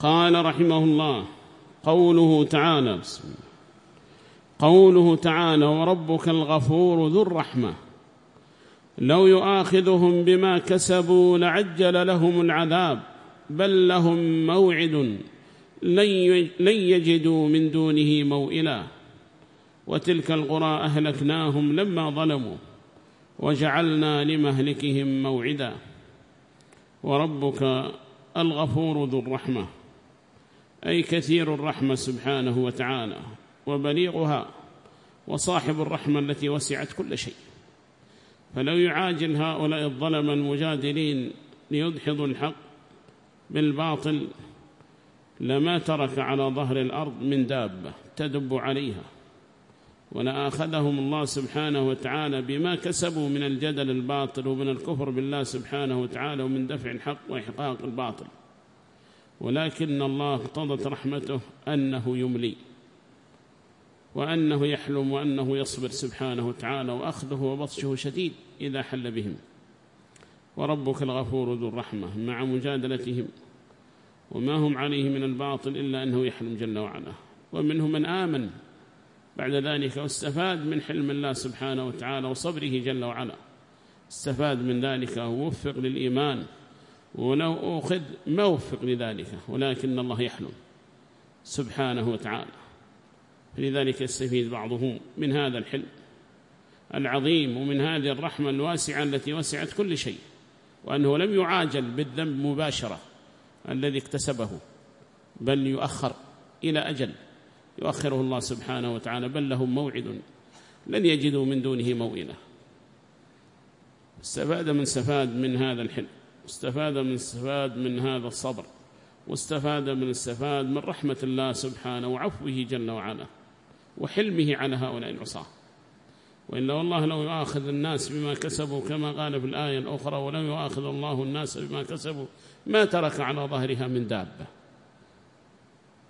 قال رحمه الله قوله تعالى بسم الله قوله تعالى وربك الغفور ذو الرحمة لو يؤاخذهم بما كسبوا لعجل لهم العذاب بل لهم موعد لن يجدوا من دونه موئلا وتلك القرى أهلكناهم لما ظلموا وجعلنا لمهلكهم موعدا وربك الغفور ذو الرحمة أي كثير الرحمة سبحانه وتعالى وبليغها وصاحب الرحمة التي وسعت كل شيء. فلو يعاجل هؤلاء الظلم المجادلين ليدحضوا الحق بالباطل لما ترك على ظهر الأرض من دابة تدب عليها ولآخذهم الله سبحانه وتعالى بما كسبوا من الجدل الباطل ومن الكفر بالله سبحانه وتعالى ومن دفع الحق وإحقاق الباطل. ولكن الله اقتضت رحمته أنه يملي وأنه يحلم وأنه يصبر سبحانه وتعالى وأخذه وبطشه شديد إذا حل بهم. وربك الغفور ذو الرحمة مع مجادلتهم وما هم عليه من الباطل إلا أنه يحلم جل وعلا. ومنهم من آمن بعد ذلك واستفاد من حلم الله سبحانه وتعالى وصبره جل وعلا. استفاد من ذلك ووفق للإيمان. ولو أخذ ما وفق لذلك ولكن الله يحلم سبحانه وتعالى. فلذلك يستفيد بعضهم من هذا الحلم العظيم ومن هذه الرحمة الواسعة التي وسعت كل شيء وأنه لم يعاجل بالذنب مباشرة الذي اكتسبه بل يؤخر إلى أجل. يؤخره الله سبحانه وتعالى بل لهم موعد لن يجدوا من دونه موئلة استفاد من استفاد من هذا الحلم. استفاد من استفاد من هذا الصبر واستفاد من استفاد من رحمة الله سبحانه وعفوه جل وعلا وحلمه على هؤلاء العصاة. وإلا والله لو يؤاخذ الناس بما كسبوا كما قال في الآية الأخرى ولو يؤاخذ الله الناس بما كسبوا ما ترك على ظهرها من دابة.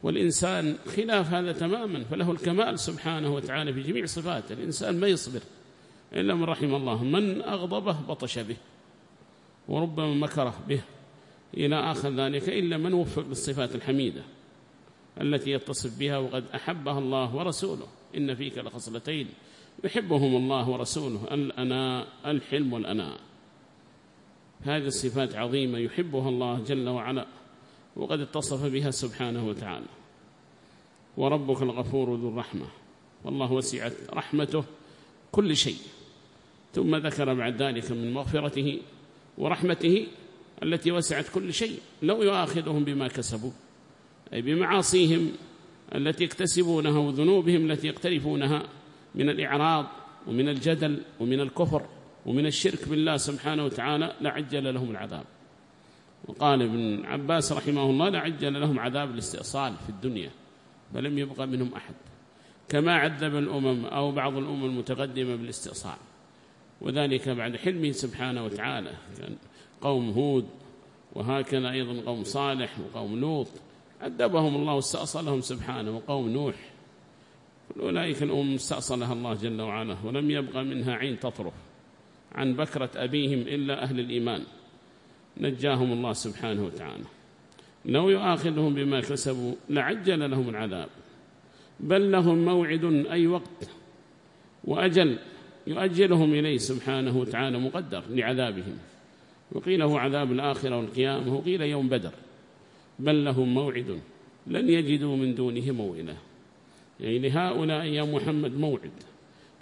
والإنسان خلاف هذا تماما فله الكمال سبحانه وتعالى في جميع صفاته. الإنسان ما يصبر إلا من رحم الله من أغضبه بطش به. وربما مكره به. إلى آخر ذلك إلا من وفق للصفات الحميدة التي يتصف بها وقد أحبها الله ورسوله. إن فيك لخصلتين. يحبهم الله ورسوله. الأناء الحلم والأناء. هذه الصفات عظيمة يحبها الله جل وعلا وقد اتصف بها سبحانه وتعالى. وربك الغفور ذو الرحمة. والله وسعت رحمته كل شيء. ثم ذكر بعد ذلك من مغفرته ورحمته التي وسعت كل شيء لو يؤاخذهم بما كسبوا أي بمعاصيهم التي يكتسبونها وذنوبهم التي يقترفونها من الإعراض ومن الجدل ومن الكفر ومن الشرك بالله سبحانه وتعالى لعجل لهم العذاب. وقال ابن عباس رحمه الله لعجل لهم عذاب الاستئصال في الدنيا فلم يبقى منهم أحد. كما عذب الأمم أو بعض الأمم المتقدمة بالاستئصال. وذلك بعد حلمه سبحانه وتعالى. كان قوم هود وهكذا أيضا قوم صالح وقوم لوط. عذبهم الله واستأصلهم سبحانه وقوم نوح. أولئك الأمم استأصلها الله جل وعلا ولم يبقى منها عين تطرف عن بكرة أبيهم إلا أهل الإيمان. نجاهم الله سبحانه وتعالى. لو يؤاخذهم بما كسبوا لعجل لهم العذاب. بل لهم موعد أي وقت وأجل. يؤجلهم إليه سبحانه وتعالى مقدر لعذابهم. وقيل هو عذاب الآخرة والقيامة وقيل يوم بدر. بل لهم موعد لن يجدوا من دونه موئلة يعني لهؤلاء يا محمد موعد.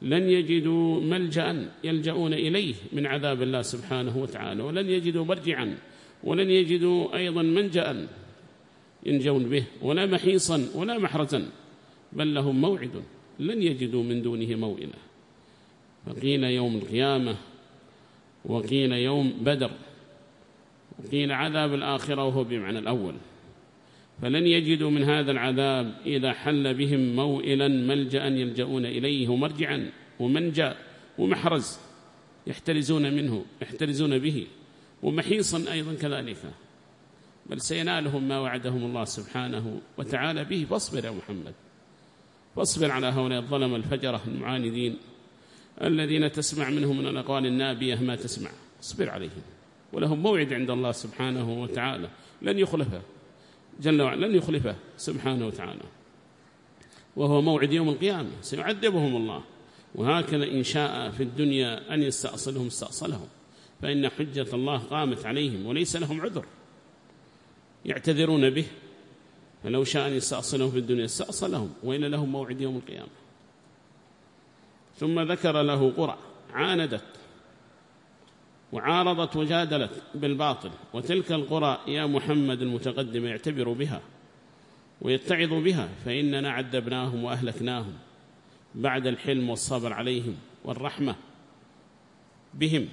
لن يجدوا ملجأ يلجؤون إليه من عذاب الله سبحانه وتعالى ولن يجدوا مرجعا ولن يجدوا أيضا منجأ ينجون به ولا محيصا ولا محرزا. بل لهم موعد لن يجدوا من دونه موئلة فقيل يوم القيامة وقيل يوم بدر وقيل عذاب الآخرة وهو بمعنى الأول. فلن يجدوا من هذا العذاب إذا حل بهم موئلا ملجأ يلجؤون إليه ومرجعا ومنجأ ومحرز يحترزون منه يحترزون به ومحيصا أيضا كذلك. بل سينالهم ما وعدهم الله سبحانه وتعالى به. فاصبر يا محمد فاصبر على هؤلاء الظلم الفجرة المعاندين. الذين تسمع منهم من الأقوال النابية ما تسمع. اصبر عليهم. ولهم موعد عند الله سبحانه وتعالى. لن يخلفه. جل وعلا لن يخلفه سبحانه وتعالى. وهو موعد يوم القيامة. سيعذبهم الله. وهكذا إن شاء في الدنيا أن يستأصلهم استأصلهم. فإن حجة الله قامت عليهم وليس لهم عذر. يعتذرون به. فلو شاء أن يستأصلهم في الدنيا استأصلهم. وإن لهم موعد يوم القيامة. ثم ذكر له قرى عاندت وعارضت وجادلت بالباطل وتلك القرى يا محمد المتقدم يعتبر بها ويتعظ بها فإننا عذبناهم وأهلكناهم بعد الحلم والصبر عليهم والرحمة بهم.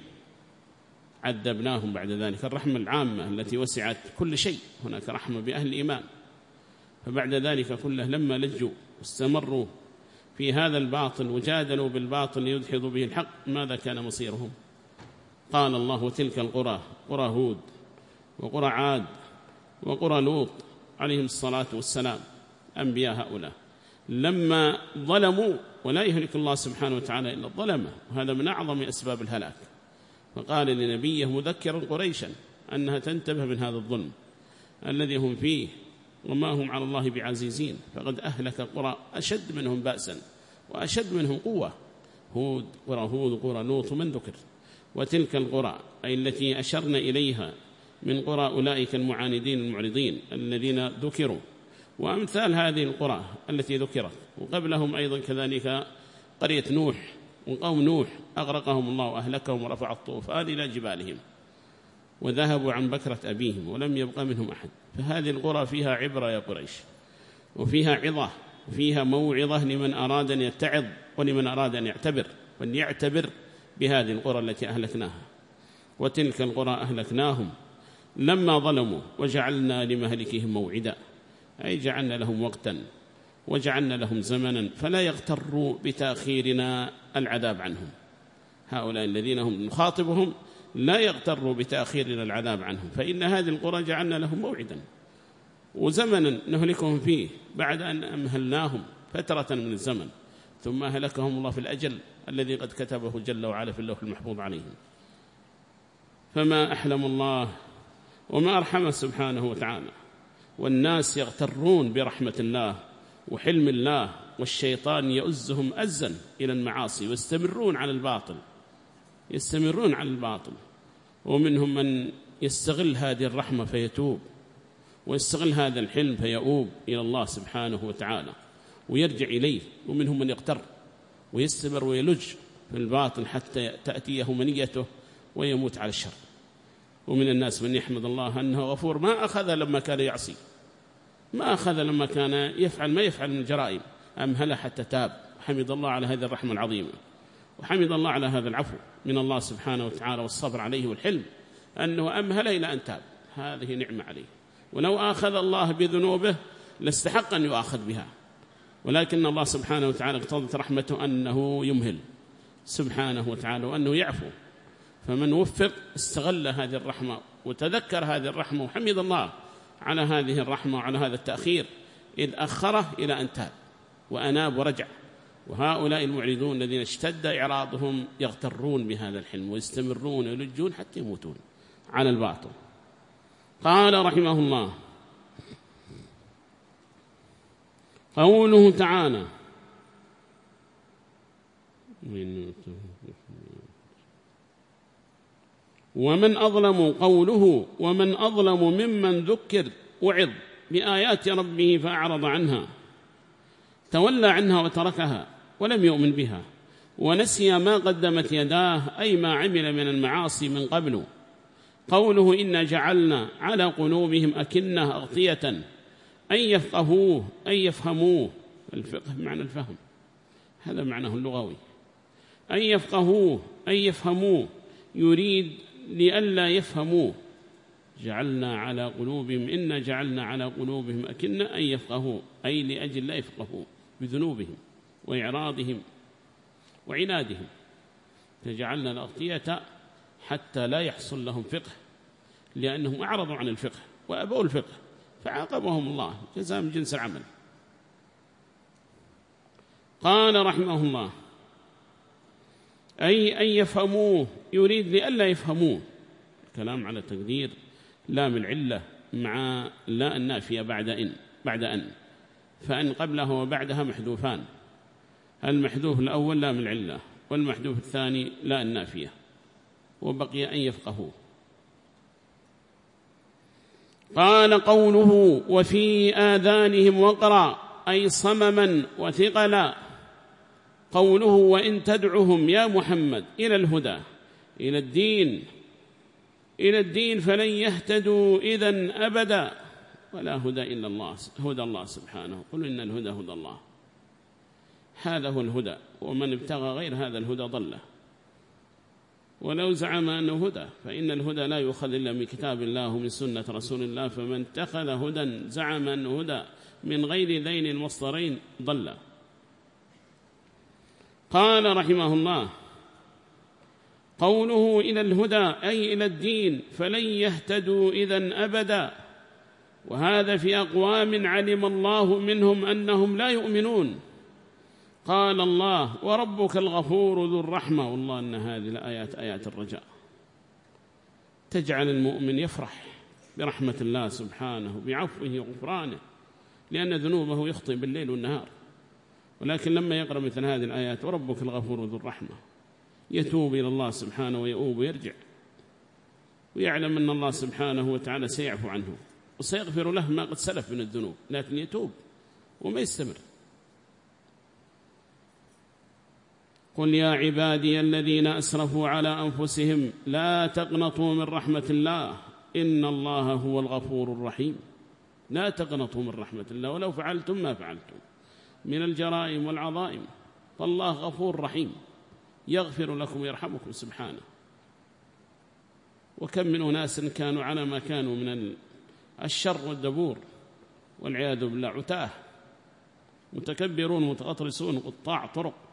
عذبناهم بعد ذلك الرحمة العامة التي وسعت كل شيء هناك رحمة بأهل الإيمان. فبعد ذلك كله لما لجوا واستمروا في هذا الباطل وجادلوا بالباطل ليدحضوا به الحق ماذا كان مصيرهم؟ قال الله تلك القرى قرى هود وقرى عاد وقرى لوط عليهم الصلاة والسلام أنبياء هؤلاء. لما ظلموا ولا يهلك الله سبحانه وتعالى إلا الظلمة وهذا من أعظم أسباب الهلاك. فقال لنبيه مذكرا قريشا أنها تنتبه من هذا الظلم الذي هم فيه وما هم على الله بعزيزين. فقد أهلك قرى أشد منهم بأسا وأشد منهم قوة. هود قرى هود قرى لوط من ذكر. وتلك القرى أي التي أشرنا إليها من قرى أولئك المعاندين المعرضين الذين ذكروا. وأمثال هذه القرى التي ذكرت. وقبلهم أيضا كذلك قرية نوح. وقوم نوح أغرقهم الله وأهلكهم ورفع الطوفان إلى جبالهم. وذهبوا عن بكرة أبيهم ولم يبقى منهم أحد. فهذه القرى فيها عبرة يا قريش وفيها عظة وفيها موعظة لمن أراد أن يتعظ ولمن أراد أن يعتبر وأن يعتبر بهذه القرى التي أهلكناها. وتلك القرى أهلكناهم لما ظلموا وجعلنا لمهلكهم موعدا أي جعلنا لهم وقتا وجعلنا لهم زمنا فلا يغتروا بتأخيرنا العذاب عنهم. هؤلاء الذين هم نخاطبهم لا يغتروا بتأخيرنا العذاب عنهم فإن هذه القرى جعلنا لهم موعدا. وزمنا نهلكهم فيه بعد أن أمهلناهم فترة من الزمن ثم أهلكهم الله في الأجل الذي قد كتبه جل وعلا في اللوح المحفوظ عليهم. فما أحلم الله وما أرحمه سبحانه وتعالى. والناس يغترون برحمة الله وحلم الله والشيطان يؤزهم أزا إلى المعاصي ويستمرون على الباطل يستمرون على الباطل. ومنهم من يستغل هذه الرحمة فيتوب ويستغل هذا الحلم فيؤوب إلى الله سبحانه وتعالى ويرجع إليه ومنهم من يقتر ويستمر ويلج في الباطل حتى تأتيه منيته ويموت على الشر. ومن الناس من يحمد الله أنه غفور ما أخذ لما كان يعصي ما أخذ لما كان يفعل ما يفعل من الجرائم أمهل حتى تاب. حمد الله على هذه الرحمة العظيمة. وحمد الله على هذا العفو من الله سبحانه وتعالى والصبر عليه والحلم أنه أمهل إلى أن تاب. هذه نعمة عليه. ولو آخذ الله بذنوبه لاستحق أن يؤاخذ بها. ولكن الله سبحانه وتعالى اقتضت رحمته أنه يمهل سبحانه وتعالى وأنه يعفو. فمن وفق استغل هذه الرحمة وتذكر هذه الرحمة وحمد الله على هذه الرحمة وعلى هذا التأخير إذ أخره إلى أن تاب وأناب ورجع. وهؤلاء المعرضون الذين اشتد إعراضهم يغترون بهذا الحلم ويستمرون ويلجون حتى يموتون على الباطل. قال رحمه الله قوله تعالى ومن أظلم قوله ومن أظلم ممن ذكر وعظ بآيات ربه فأعرض عنها تولى عنها وتركها ولم يؤمن بها ونسي ما قدمت يداه أي ما عمل من المعاصي من قبل. قوله إنا جعلنا على قلوبهم أكنة أغطية أن يفقهوه أن يفهموه. الفقه معنى الفهم. هذا معناه اللغوي. أن يفقهوه أن يفهموه. يريد لئلا يفهموه. جعلنا على قلوبهم إنا جعلنا على قلوبهم أكنة أن يفقهوا أي لأجل لا يفقهوا بذنوبهم. وإعراضهم وعنادهم. فجعلنا الأغطية حتى لا يحصل لهم فقه لأنهم أعرضوا عن الفقه وأبوا الفقه فعاقبهم الله جزاء من جنس العمل. قال رحمه الله أي أن يفهموه يريد لألا يفهموه. الكلام على تقدير لام العلة مع لا النافية بعد إن بعد أن فأن قبله وبعدها محذوفان. المحذوف الأول لا من العلة والمحذوف الثاني لا النافية وبقي أن يفقهوه. قال قوله وفي آذانهم وقرا أي صمما وثقلا. قوله وإن تدعهم يا محمد إلى الهدى إلى الدين إلى الدين فلن يهتدوا إذا أبدا. ولا هدى إلا الله هدى الله سبحانه. قل إن الهدى هدى الله. هذا هو الهدى ومن ابتغى غير هذا الهدى ضله ولو زعم أنه هدى فإن الهدى لا يؤخذ إلا من كتاب الله ومن سنة رسول الله فمن اتخذ هدى زعم أنه هدى من غير ذين المصدرين ضل. قال رحمه الله قوله إلى الهدى أي إلى الدين فلن يهتدوا إذا أبدا. وهذا في أقوام علم الله منهم أنهم لا يؤمنون. قال الله وربك الغفور ذو الرحمة. والله أن هذه الآيات آيات الرجاء. تجعل المؤمن يفرح برحمة الله سبحانه بعفوه وغفرانه لأن ذنوبه يخطئ بالليل والنهار. ولكن لما يقرأ مثل هذه الآيات وربك الغفور ذو الرحمة يتوب إلى الله سبحانه ويؤوب ويرجع ويعلم أن الله سبحانه وتعالى سيعفو عنه وسيغفر له ما قد سلف من الذنوب لكن يتوب وما يستمر. قل يا عبادي الذين أسرفوا على أنفسهم لا تقنطوا من رحمة الله إن الله هو الغفور الرحيم. لا تقنطوا من رحمة الله ولو فعلتم ما فعلتم. من الجرائم والعظائم. فالله غفور رحيم. يغفر لكم ويرحمكم سبحانه. وكم من أناس كانوا على ما كانوا من الشر والدبور والعياذ بالله عتاه. متكبرون متغطرسون قطاع طرق.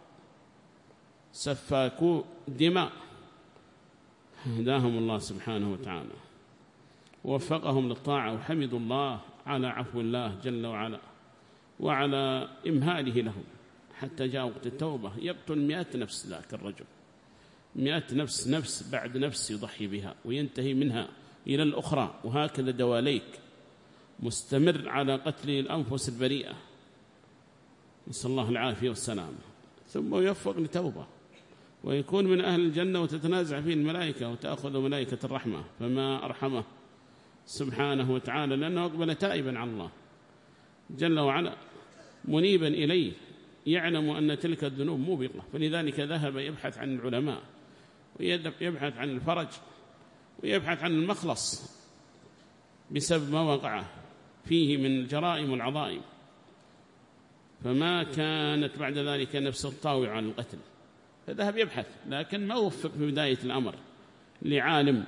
سفاكو دماء. هداهم الله سبحانه وتعالى. ووفقهم للطاعة وحمدوا الله على عفو الله جل وعلا. وعلى إمهاله لهم. حتى جاء وقت التوبة. يقتل مئة نفس ذاك الرجل. مئة نفس نفس بعد نفس يضحي بها وينتهي منها إلى الأخرى. وهكذا دواليك. مستمر على قتل الأنفس البريئة. نسأل الله العافية والسلامة ثم يوفق لتوبة ويكون من أهل الجنة وتتنازع فيه الملائكة وتأخذ ملائكة الرحمة فما أرحمه سبحانه وتعالى لأنه أقبل تائبا على الله جل وعلا منيبا إليه يعلم أن تلك الذنوب موبقة فلذلك ذهب يبحث عن العلماء ويبحث عن الفرج ويبحث عن المخلص بسبب ما وقع فيه من الجرائم والعظائم. فما كانت بعد ذلك نفس الطاوع عن القتل. فذهب يبحث لكن ما وفق في بداية الأمر. لعالم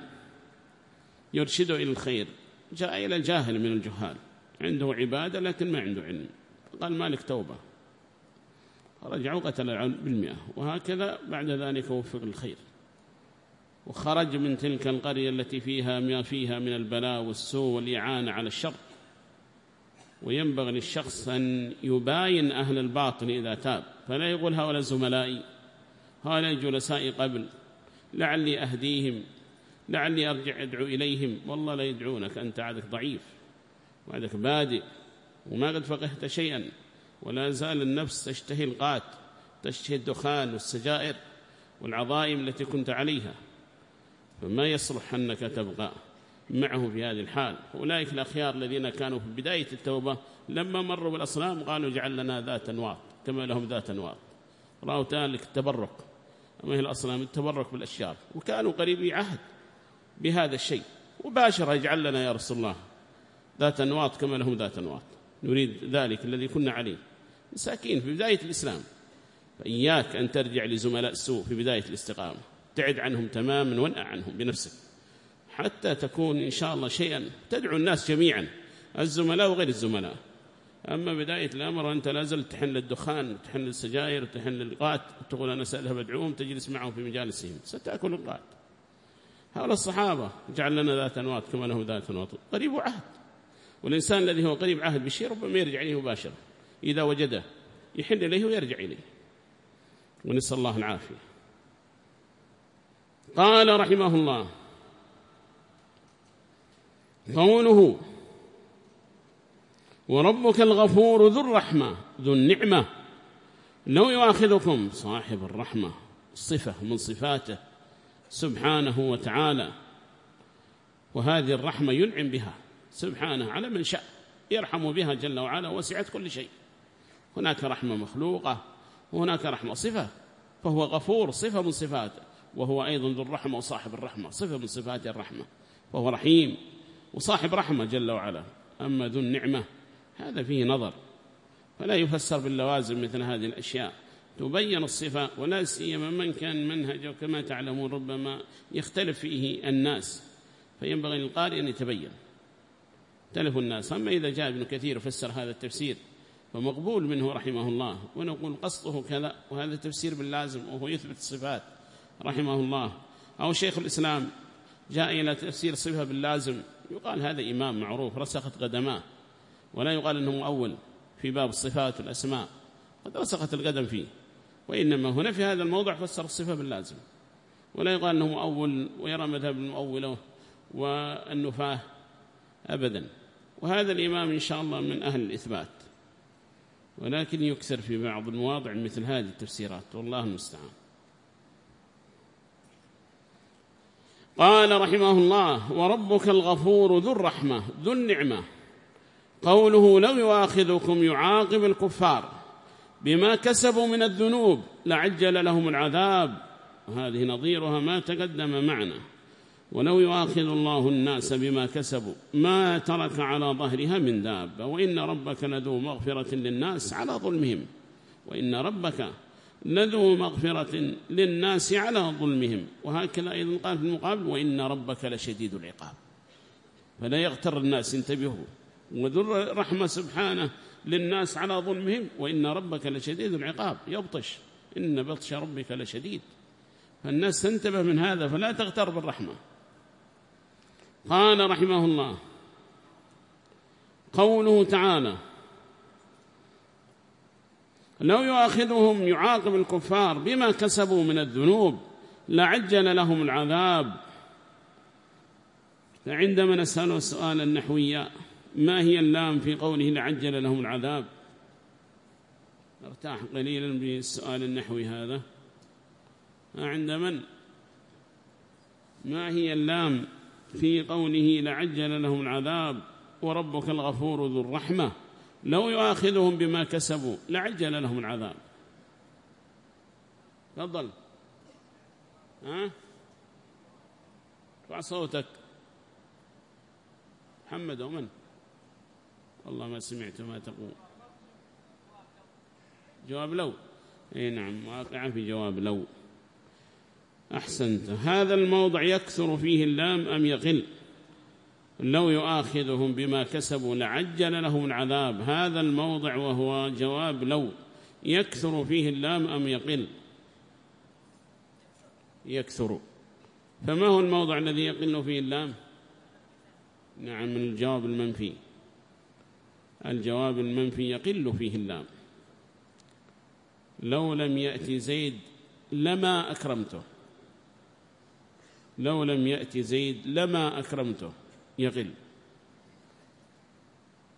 يرشده إلى الخير جاء إلى الجاهل من الجهال. عنده عبادة لكن ما عنده علم. قال مالك توبة. رجعوا قتل بالمئة. وهكذا بعد ذلك وفق الخير. وخرج من تلك القرية التي فيها ما فيها من البلاء والسوء والإعانة على الشر. وينبغي للشخص أن يباين أهل الباطل إذا تاب. فلا يقول هؤلاء زملائي هؤلاء جلسائي قبل لعلي أهديهم لعلي أرجع أدعو إليهم. والله لا يدعونك أنت عادك ضعيف وعدك بادئ وما قد فقهت شيئا ولا زال النفس تشتهي القات تشتهي الدخان والسجائر والعظائم التي كنت عليها. فما يصلح أنك تبقى معه في هذه الحال. أولئك الأخيار الذين كانوا في بداية التوبة لما مروا بالأصنام قالوا جعل لنا ذات أنواط كما لهم ذات أنواط. رأوا تالك التبرك. أما هي الأصنام التبرك بالأشجار وكانوا قريبي عهد بهذا الشيء. وباشر يجعل لنا يا رسول الله ذات أنواط كما لهم ذات أنواط. نريد ذلك الذي كنا عليه. مساكين في بداية الإسلام. فإياك أن ترجع لزملاء السوء في بداية الاستقامة. تعد عنهم تماما وانأ عنهم بنفسك. حتى تكون إن شاء الله شيئا تدعو الناس جميعا الزملاء وغير الزملاء. أما بداية الأمر أنت لازلت تحن للدخان وتحن للسجاير وتحن للقات تقول أنا سألها بدعوهم تجلس معهم في مجالسهم. ستأكل القات. هؤلاء الصحابة جعل لنا ذات أنواط كما له ذات أنواط قريب عهد. والإنسان الذي هو قريب عهد بشيء ربما يرجع إليه مباشرة. إذا وجده يحن إليه ويرجع إليه. ونسأل الله العافية. قال رحمه الله قوله وربك الغفور ذو الرحمة ذو النعمة. لو يؤاخذكم صاحب الرحمة صفة من صفاته سبحانه وتعالى. وهذه الرحمة ينعم بها سبحانه على من شاء يرحم بها جل وعلا وسعت كل شيء. هناك رحمة مخلوقة وهناك رحمة صفة فهو غفور صفة من صفاته. وهو أيضا ذو الرحمة وصاحب الرحمة صفة من صفات الرحمة فهو رحيم وصاحب رحمة جل وعلا. أما ذو النعمة هذا فيه نظر. فلا يفسر باللوازم مثل هذه الأشياء. تبين الصفة ولا سيما من كان منهجه كما تعلمون ربما يختلف فيه الناس. فينبغي للقارئ أن يتبين. اختلف الناس. أما إذا جاء ابن كثير فسر هذا التفسير فمقبول منه رحمه الله. ونقول قصده كذا وهذا تفسير باللازم وهو يثبت الصفات رحمه الله. أو شيخ الإسلام جاء إلى تفسير صفة باللازم. يقال هذا إمام معروف رسخت قدماه. ولا يقال أنه مؤول في باب الصفات والأسماء قد رسخت القدم فيه وإنما هنا في هذا الموضع فسر الصفة باللازم. ولا يقال أنه مؤول ويرى مذهب المؤولة والنفاه أبدا. وهذا الإمام إن شاء الله من أهل الإثبات. ولكن يكثر في بعض المواضع مثل هذه التفسيرات والله المستعان. قال رحمه الله وربك الغفور ذو الرحمة ذو النعمة. قوله لو يواخذكم يعاقب الكفار بما كسبوا من الذنوب لعجل لهم العذاب. وهذه نظيرها ما تقدم معنا. ولو يؤاخذ الله الناس بما كسبوا ما ترك على ظهرها من دابة وإن ربك لذو مغفرة للناس على ظلمهم. وإن ربك لذو مغفرة للناس على ظلمهم. وهكذا أيضا قال في المقابل وإن ربك لشديد العقاب. فلا يغتر الناس انتبهوا. وذو رحمة سبحانه للناس على ظلمهم وإن ربك لشديد العقاب. يبطش. إن بطش ربك لشديد. فالناس تنتبه من هذا فلا تغتر بالرحمة. قال رحمه الله قوله تعالى لو يؤاخذهم يعاقب الكفار بما كسبوا من الذنوب لعجل لهم العذاب. فعندما نسأل السؤال النحوي ما هي اللام في قوله لعجل لهم العذاب؟ أرتاح قليلا بالسؤال النحوي هذا. عند من؟ ما هي اللام في قوله لعجل لهم العذاب وربك الغفور ذو الرحمة؟ لو يؤاخذهم بما كسبوا لعجل لهم العذاب. تفضل. ها؟ ارفع صوتك. محمد ومن والله ما سمعت ما تقول. جواب لو. اي نعم واقعا في جواب لو. أحسنت. هذا الموضع يكثر فيه اللام أم يقل؟ لو يؤاخذهم بما كسبوا لعجل لهم العذاب. هذا الموضع وهو جواب لو. يكثر فيه اللام أم يقل؟ يكثر. فما هو الموضع الذي يقل فيه اللام؟ نعم من الجواب المنفي. الجواب المنفي يقل فيه اللام. لو لم يأتي زيد لما أكرمته. لو لم يأتي زيد لما أكرمته. يغل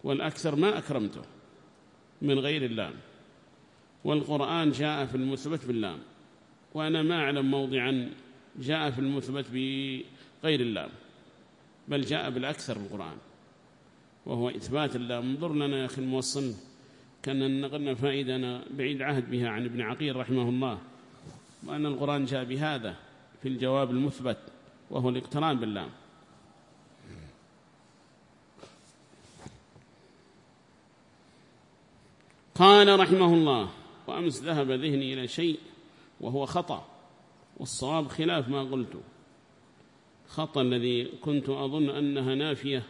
والأكثر ما أكرمته من غير اللام. والقرآن جاء في المثبت باللام. وأنا ما أعلم موضعا جاء في المثبت بغير اللام. بل جاء بالأكثر القرآن وهو إثبات اللام انظر لنا يا أخي الموصل. كان نقلنا فائدة أنا بعيد عهد بها عن ابن عقيل رحمه الله. وأن القرآن جاء بهذا في الجواب المثبت وهو الاقتران باللام قال رحمه الله وأمس ذهب ذهني إلى شيء وهو خطأ والصواب خلاف ما قلت. خطأ الذي كنت أظن أنها نافية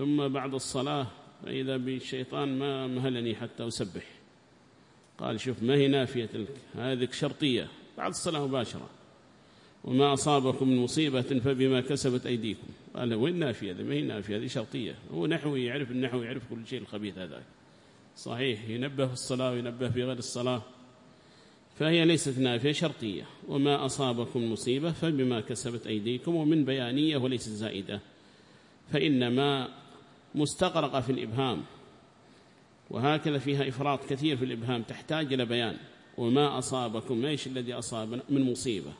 ثم بعد الصلاة فإذا بالشيطان ما مهلني حتى أسبح. قال شوف ما هي نافية تلك هذه شرطية. بعد الصلاة مباشرة. وما أصابكم من مصيبة فبما كسبت أيديكم. قال وين نافية؟ هذه ما هي نافية؟ هذه شرطية. هو نحوي يعرف النحو يعرف كل شيء الخبيث هذا صحيح ينبه في الصلاة وينبه في غير الصلاة. فهي ليست نافية شرطية. وما أصابكم مصيبة فبما كسبت أيديكم ومن بيانية وليست زائدة. فإنما مستغرقة في الإبهام. وهكذا فيها إفراط كثير في الإبهام تحتاج إلى بيان. وما أصابكم إيش الذي أصابنا من مصيبة.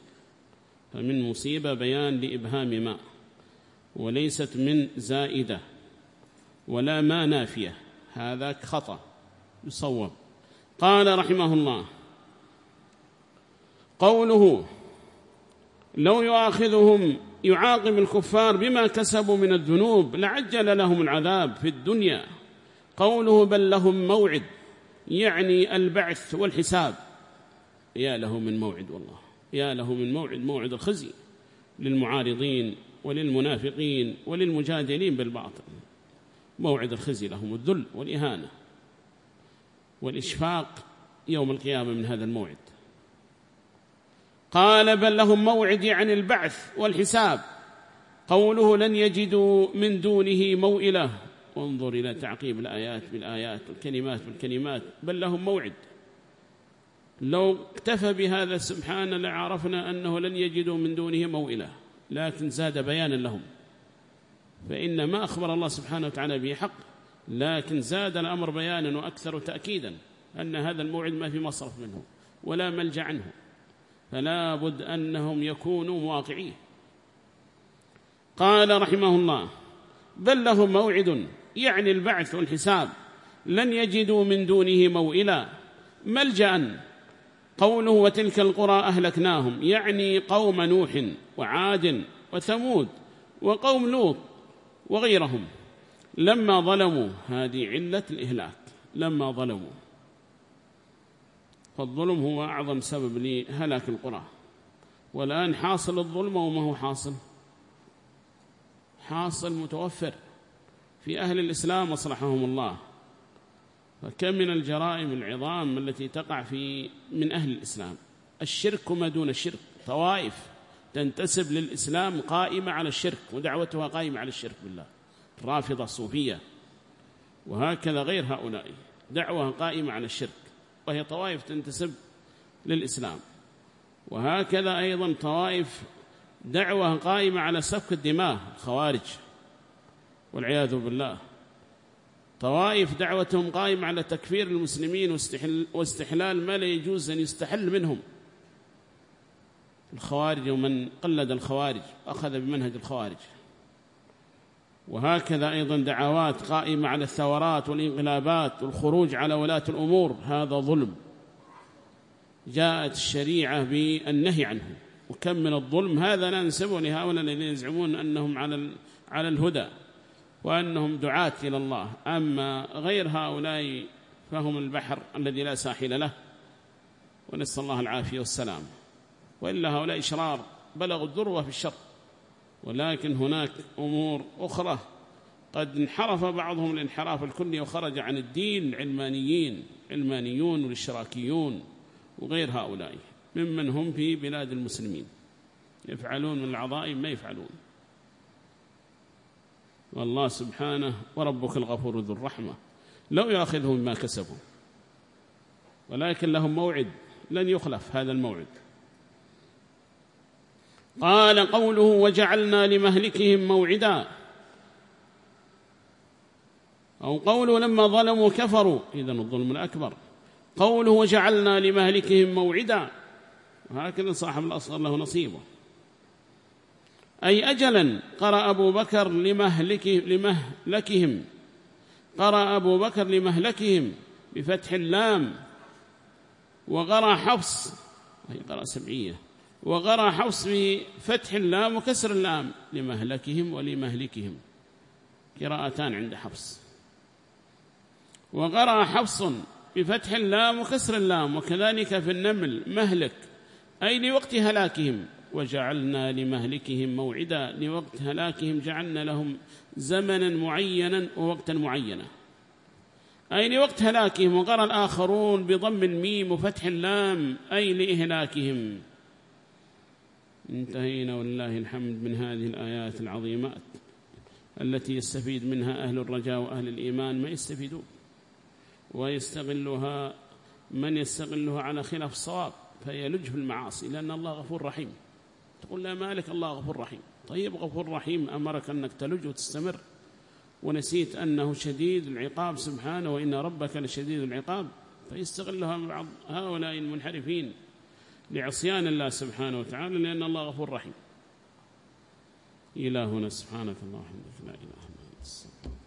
فمن مصيبة بيان لإبهام ما وليست من زائدة. ولا ما نافية. هذا خطأ. يصوب. قال رحمه الله قوله لو يؤاخذهم يعاقب الكفار بما كسبوا من الذنوب لعجل لهم العذاب في الدنيا. قوله بل لهم موعد يعني البعث والحساب. يا له من موعد والله يا له من موعد موعد الخزي. للمعارضين وللمنافقين وللمجادلين بالباطل. موعد الخزي لهم الذل والإهانة والإشفاق يوم القيامة من هذا الموعد. قال بل لهم موعد يعني البعث والحساب. قوله لن يجدوا من دونه موئلة. وانظر إلى تعقيب الآيات بالآيات والكلمات بالكلمات. بل لهم موعد. لو اكتفى بهذا سبحانه لعرفنا أنه لن يجدوا من دونه موئلة. لكن زاد بيانا لهم. فإن ما أخبر الله سبحانه وتعالى به حق. لكن زاد الأمر بيانا وأكثر تأكيدا أن هذا الموعد ما في مصرف منه ولا ملجأ عنه. فلا بد أنهم يكونوا مواقعيه قال رحمه الله بل لهم موعد يعني البعث والحساب لن يجدوا من دونه موئلا. ملجأ قوله وتلك القرى أهلكناهم يعني قوم نوح وعاد وثمود وقوم لوط وغيرهم. لما ظلموا هذه علة الإهلاك لما ظلموا. فالظلم هو أعظم سبب لهلاك القرى. والآن حاصل الظلم وما هو حاصل؟ حاصل متوفر في أهل الإسلام أصلحهم الله. فكم من الجرائم العظام التي تقع في من أهل الإسلام؟ الشرك وما دون الشرك. طوائف تنتسب للإسلام قائمة على الشرك ودعوتها قائمة على الشرك بالله. الرافضة الصوفية وهكذا غير هؤلاء. دعوة قائمة على الشرك. وهي طوائف تنتسب للإسلام. وهكذا أيضا طوائف دعوة قائمة على سفك الدماء الخوارج والعياذ بالله. طوائف دعوتهم قائمة على تكفير المسلمين واستحلال ما لا يجوز أن يستحل منهم. الخوارج ومن قلد الخوارج أخذ بمنهج الخوارج. وهكذا أيضا دعوات قائمة على الثورات والانقلابات والخروج على ولاة الأمور هذا ظلم. جاءت الشريعة بالنهي عنه. وكم من الظلم هذا لا ننسبه لهؤلاء الذين يزعمون أنهم على على الهدى وأنهم دعاة إلى الله. أما غير هؤلاء فهم البحر الذي لا ساحل له. ونسأل الله العافية والسلام. وإلا هؤلاء إشرار بلغوا الذروة في الشر ولكن هناك أمور أخرى. قد انحرف بعضهم الانحراف الكلي وخرج عن الدين العلمانيين علمانيون والإشراكيون وغير هؤلاء ممن هم في بلاد المسلمين. يفعلون من العظائم ما يفعلون. والله سبحانه وربك الغفور ذو الرحمة. لو يأخذهم ما كسبوا ولكن لهم موعد لن يخلف هذا الموعد. قال قوله وجعلنا لمهلكهم موعدا. أو قوله لما ظلموا كفروا. إذن الظلم الأكبر. قوله وجعلنا لمهلكهم موعدا. وهكذا صاحب الأصغر له نصيبه. أي أجلا قرأ أبو بكر لمهلكه لمهلكهم. قرأ أبو بكر لمهلكهم بفتح اللام. وقرأ حفص. أي قرأ سبعية. وقرأ حفص بفتح اللام وكسر اللام. لمهلكهم ولمهلكهم. قراءتان عند حفص. وقرأ حفص بفتح اللام وكسر اللام. وكذلك في النمل مهلك. أي لوقت هلاكهم. وجعلنا لمهلكهم موعدا. لوقت هلاكهم جعلنا لهم زمنا معينا ووقتا معينا. أي لوقت هلاكهم. وقرأ الآخرون بضم الميم وفتح اللام. أي لإهلاكهم. انتهينا ولله الحمد من هذه الآيات العظيمات التي يستفيد منها أهل الرجاء وأهل الإيمان ما يستفيدون. ويستغلها من يستغلها على خلاف الصواب فيلج في المعاصي لأن الله غفور رحيم. تقول لا مالك الله غفور رحيم. طيب غفور رحيم أمرك أنك تلج وتستمر. ونسيت أنه شديد العقاب سبحانه وإن ربك لشديد العقاب. فيستغلها بعض هؤلاء المنحرفين. لعصيان الله سبحانه وتعالى لأن الله غفور رحيم. إلهنا سبحانك الله وحمدك لا إله إلا أنت